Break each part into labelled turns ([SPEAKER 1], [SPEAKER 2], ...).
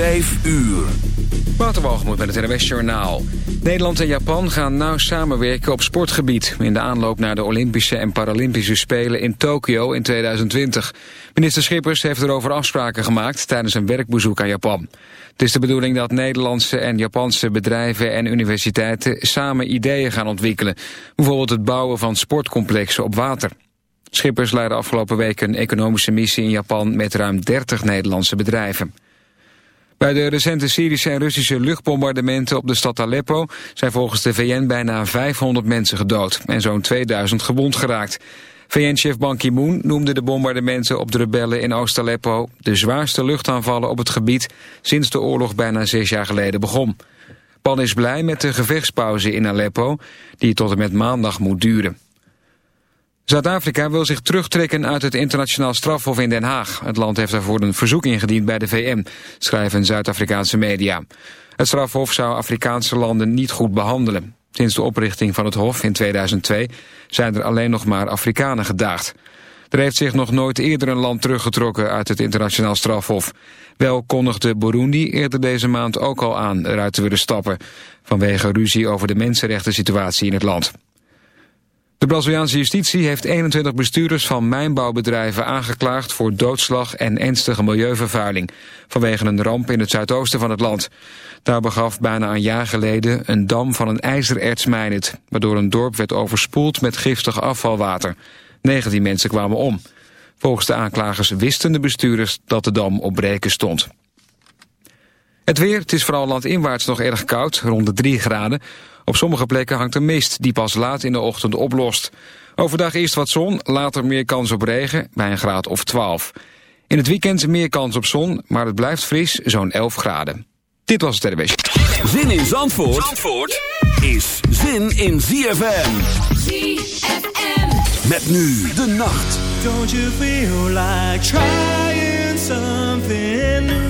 [SPEAKER 1] Vijf uur.
[SPEAKER 2] Waterwalgemoed met het NWS Journaal. Nederland en Japan gaan nauw samenwerken op sportgebied... in de aanloop naar de Olympische en Paralympische Spelen in Tokio in 2020. Minister Schippers heeft erover afspraken gemaakt... tijdens een werkbezoek aan Japan. Het is de bedoeling dat Nederlandse en Japanse bedrijven en universiteiten... samen ideeën gaan ontwikkelen. Bijvoorbeeld het bouwen van sportcomplexen op water. Schippers leidde afgelopen week een economische missie in Japan... met ruim 30 Nederlandse bedrijven. Bij de recente Syrische en Russische luchtbombardementen op de stad Aleppo zijn volgens de VN bijna 500 mensen gedood en zo'n 2000 gewond geraakt. VN-chef Ban Ki-moon noemde de bombardementen op de rebellen in Oost-Aleppo de zwaarste luchtaanvallen op het gebied sinds de oorlog bijna zes jaar geleden begon. Ban is blij met de gevechtspauze in Aleppo, die tot en met maandag moet duren. Zuid-Afrika wil zich terugtrekken uit het internationaal strafhof in Den Haag. Het land heeft daarvoor een verzoek ingediend bij de VN, schrijven Zuid-Afrikaanse media. Het strafhof zou Afrikaanse landen niet goed behandelen. Sinds de oprichting van het hof in 2002 zijn er alleen nog maar Afrikanen gedaagd. Er heeft zich nog nooit eerder een land teruggetrokken uit het internationaal strafhof. Wel kondigde Burundi eerder deze maand ook al aan eruit te willen stappen... vanwege ruzie over de mensenrechten situatie in het land. De Braziliaanse justitie heeft 21 bestuurders van mijnbouwbedrijven aangeklaagd voor doodslag en ernstige milieuvervuiling vanwege een ramp in het zuidoosten van het land. Daar begaf bijna een jaar geleden een dam van een ijzerertsmijn het, waardoor een dorp werd overspoeld met giftig afvalwater. 19 mensen kwamen om. Volgens de aanklagers wisten de bestuurders dat de dam op breken stond. Het weer, het is vooral landinwaarts nog erg koud, rond de 3 graden. Op sommige plekken hangt een mist die pas laat in de ochtend oplost. Overdag eerst wat zon, later meer kans op regen, bij een graad of 12. In het weekend meer kans op zon, maar het blijft fris, zo'n 11 graden. Dit was het RWS.
[SPEAKER 1] Zin in Zandvoort, Zandvoort is zin in ZFM.
[SPEAKER 3] ZFM.
[SPEAKER 1] Met nu de nacht.
[SPEAKER 4] Don't you feel like trying something new?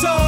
[SPEAKER 5] So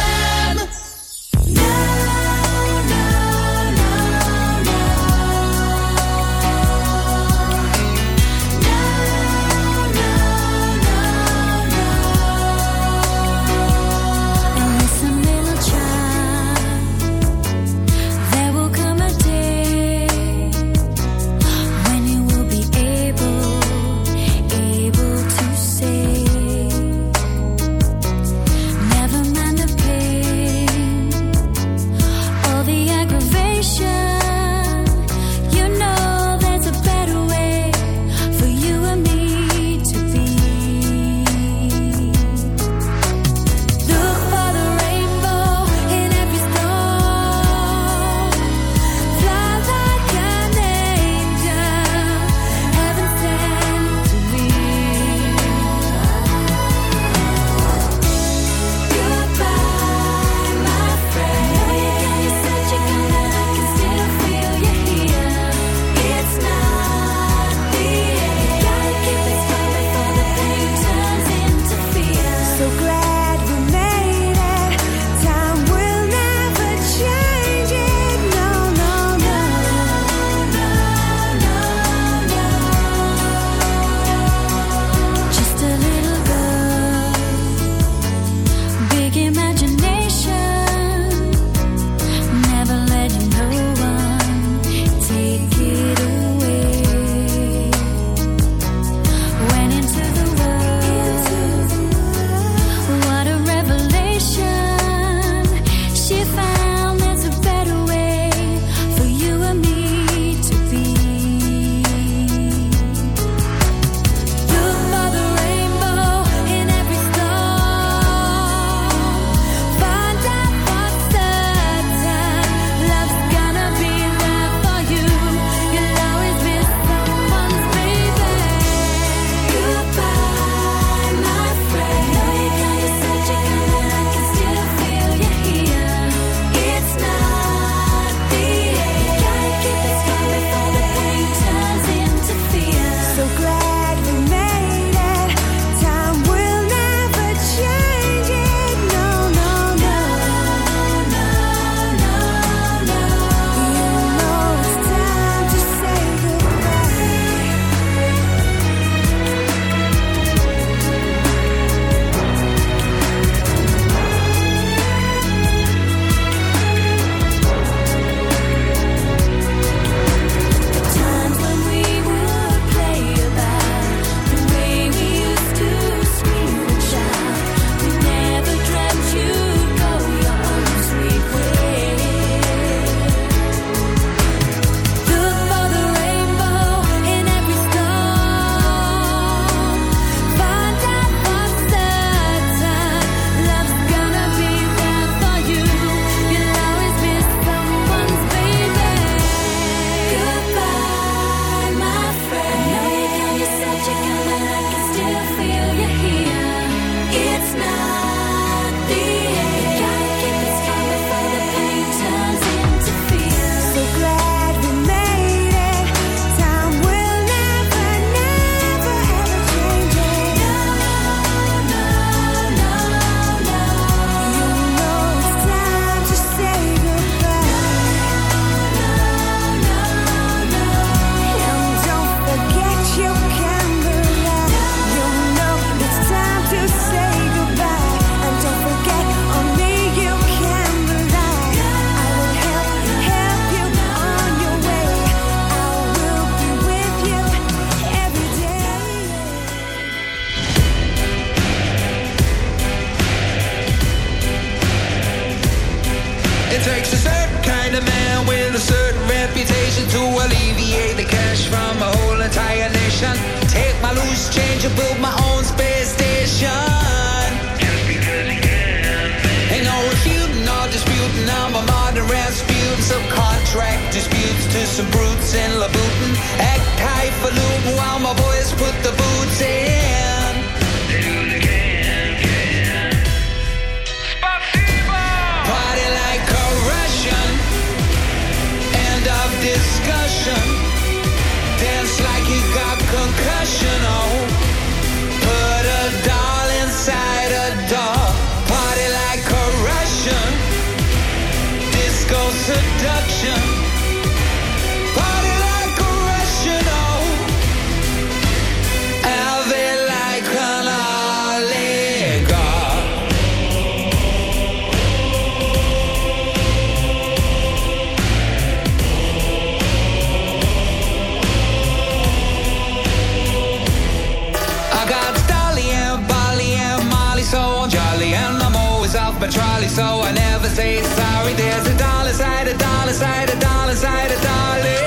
[SPEAKER 6] zijde dalen.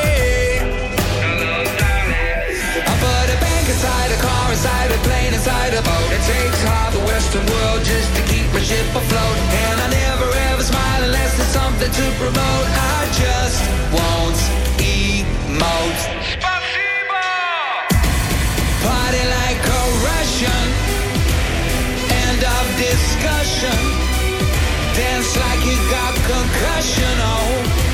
[SPEAKER 6] I put a bank inside a car, inside a plane, inside a boat. It takes half the Western world just to keep my ship afloat. And I never ever smile unless there's something to promote. I just. Spasibo! Party like a Russian. End of discussion dance like you got concussion, oh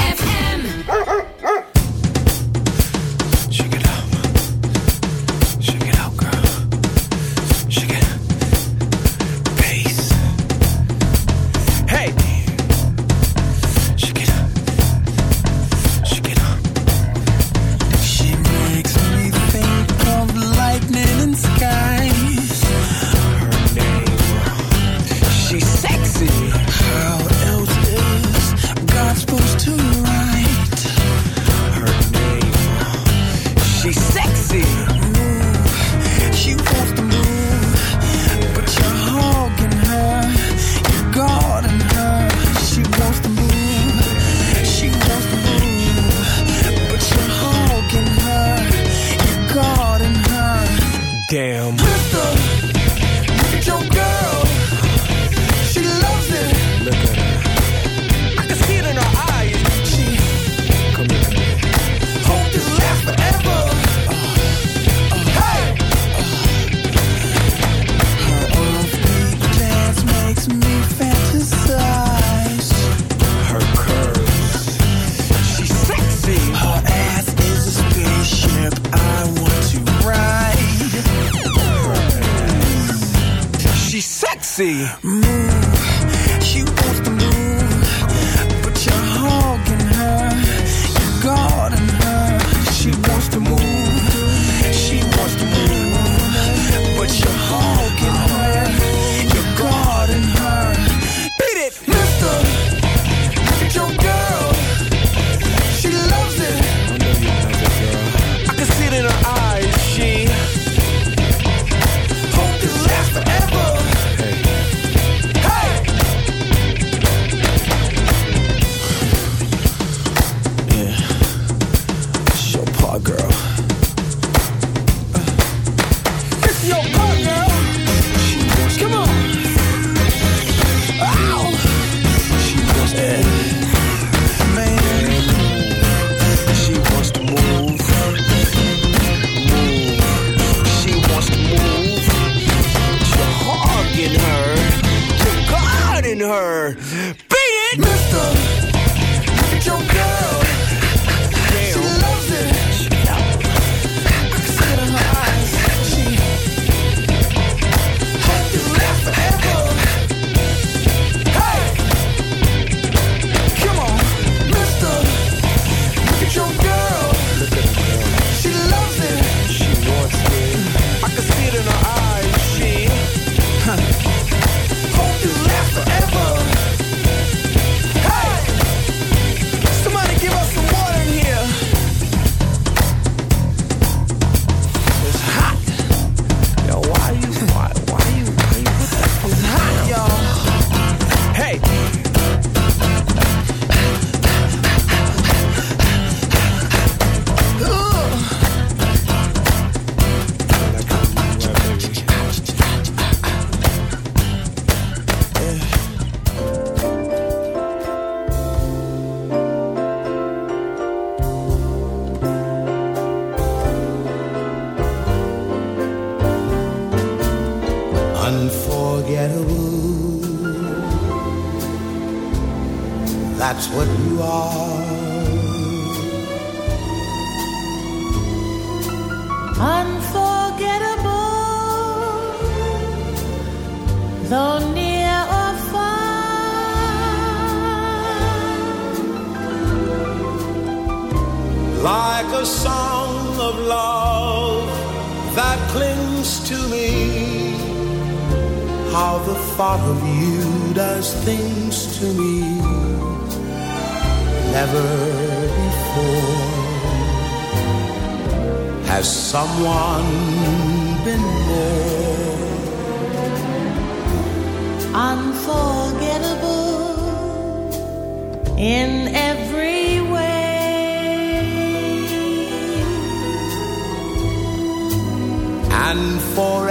[SPEAKER 7] things to me never before. Has someone been more
[SPEAKER 5] unforgettable in every way.
[SPEAKER 7] And
[SPEAKER 5] forever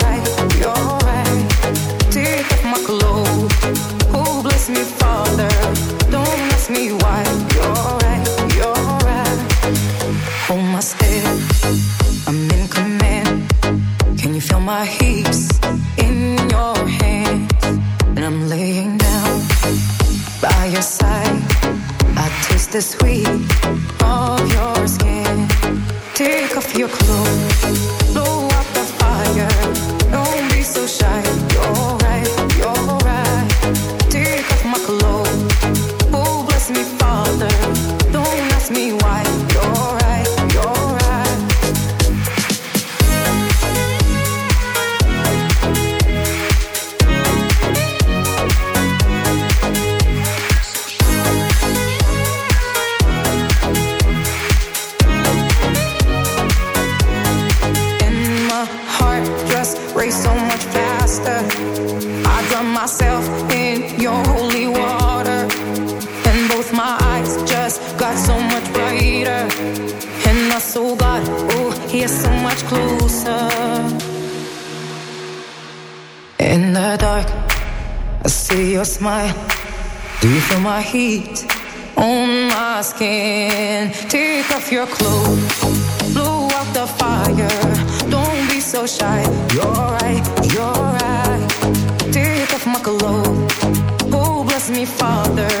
[SPEAKER 8] like. Oh, bless me, Father.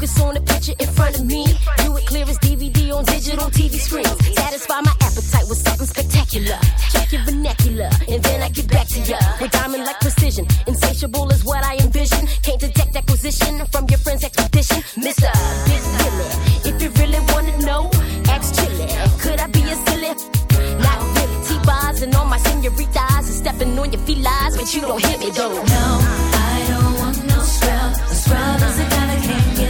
[SPEAKER 9] focus on the picture in front of me. Do it clear as DVD on digital TV screens. Satisfy my appetite with something spectacular. Check your vernacular, and then I get back to ya with diamond like precision. Insatiable is what I envision. Can't detect acquisition from your friend's expedition. Big Willie, if you really wanna know, ask Chili. Could I be a silly? Not really. T-bars and all my senoritas and stepping on your felines, but you don't hit me though.
[SPEAKER 3] No, I don't want no scrub. Scrub is a guy that can't get